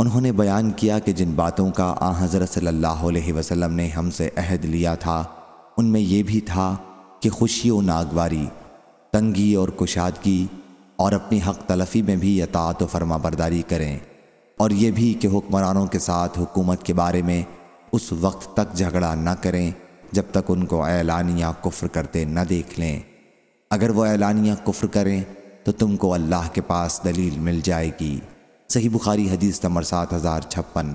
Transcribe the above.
انہوں نے بیان کیا کہ جن باتوں کا آ حضرت صلی اللہ علیہ وسلم نے ہم سے عہد لیا تھا، ان میں یہ بھی تھا کہ خوشی و ناگواری، تنگی اور کشادگی اور اپنی حق تلفی میں بھی اطاعت و فرما برداری کریں اور یہ بھی کہ حکمرانوں کے ساتھ حکومت کے بارے میں اس وقت تک جھگڑا نہ کریں جب تک ان کو اعلانیہ کفر کرتے نہ دیکھ لیں۔ اگر وہ اعلانیہ کفر کریں تو تم کو اللہ کے پاس دلیل مل جائے گی۔ صحیح بخاری حدیث پاس سات ہزار چھپن